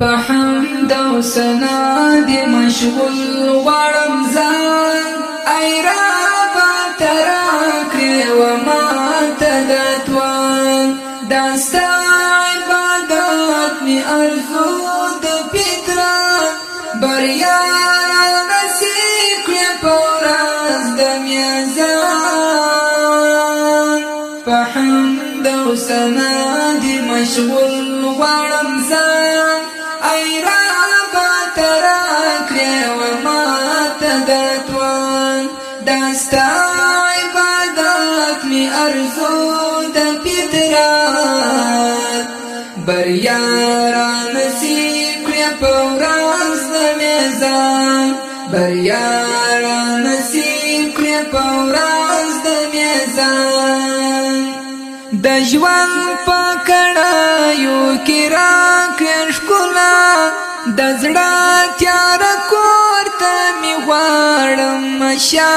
په حمد او سنا دی مشغول غړم ځان ایرا پتر کړې و ما ته د توان داستا عبادت می ارزو د پترا بریا نصیب کړې پوراز د میزان په حمد او سنا دی مشغول غړم ستا عبادت می ارزو د پترات بریا را نصیب کړی په ورځ د میزان بریا را نصیب کړی په ورځ د میزان د ژوند په کړایو کې را کښ کولا د زړه تیار کور ته می غواړم تماشا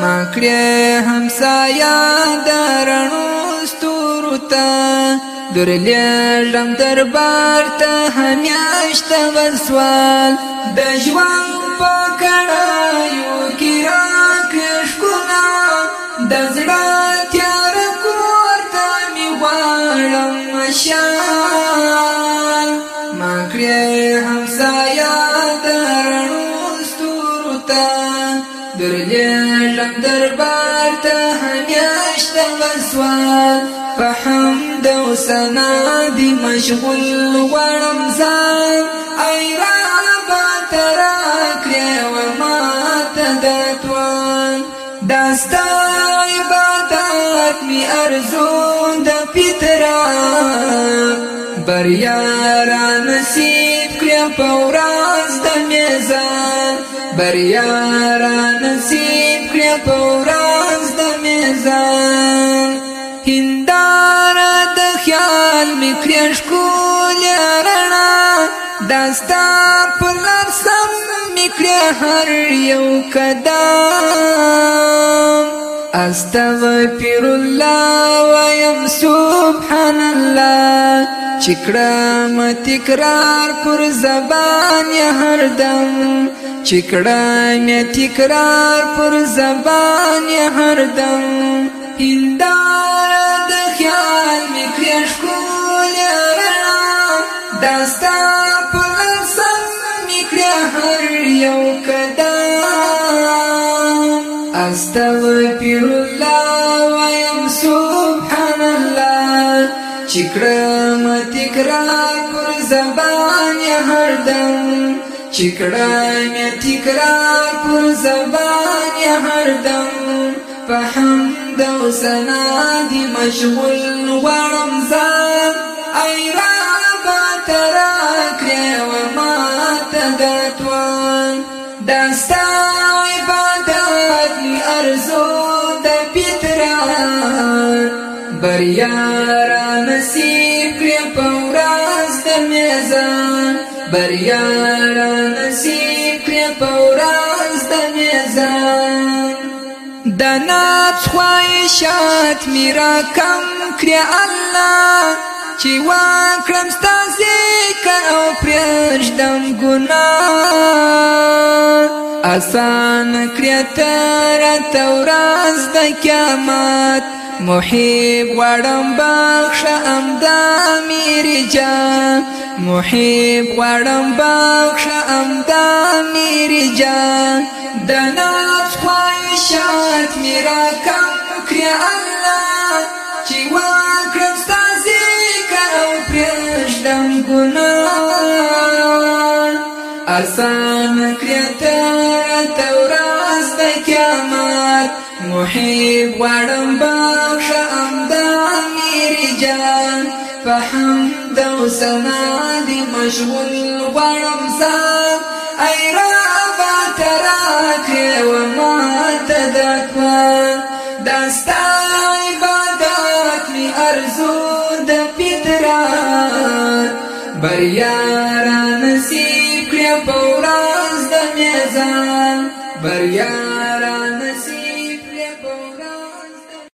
ما کړې همسایا درنو ستورو ته درلې ژوند دربار ته همیاشت ورسوال د ژوند په کړایو کې راکښ کنا د زړه تیار کور ته می غواړم مشال ما کړې همسایا سوال په حمد او ثنا دی مشغول غړم ځان ای رب تر کړې و ما تدتوان داستا عبادت می ارزو د پترا بریا را نصیب کړې په ورځ د میزان بریا را نصیب کړې په ورځ ښکلی رڼا داستا په لار سم میکړی هر یو قدم استغفر الله ویم سبحان الله چکړم تکرار پر زبان یې هر دم چکړم تکرار پر زبان یې هر دم هندار د خیال میکړی ښکلی ستا پلار سم میکړه هر یو قدم استغفر الله ویم سبحان الله چکړه تکرار پر زبان هر دم چکړه تکرار پر زبان هر دم په حمد او ثنا دی مشغول غړم زه ارزو د پیتران بریا را نصیب کړې په ورځ د میزان بریا را نصیب کړې په ورځ د میزان د نفس خواهشات میرا کم کړې الله چې واکرم ستاسې کار او پرېږدم ګناه آسان کړې ته راته ورځ د قیامت محب غواړم بخښه امدا میرې جان محب غواړم بخښه امدا میرې جان د نفس خواهشات مې راکم کړې الله چې واکرم آسان کریتا توراز د قیامت محیب غړم بخش امدا میری جان فحمد و سنا دی مشغول غړم زان ای رابا تراک و ما تدکوان دستا عبادت می ارزو د پتران بریا را نصیب پورز د میزان بریا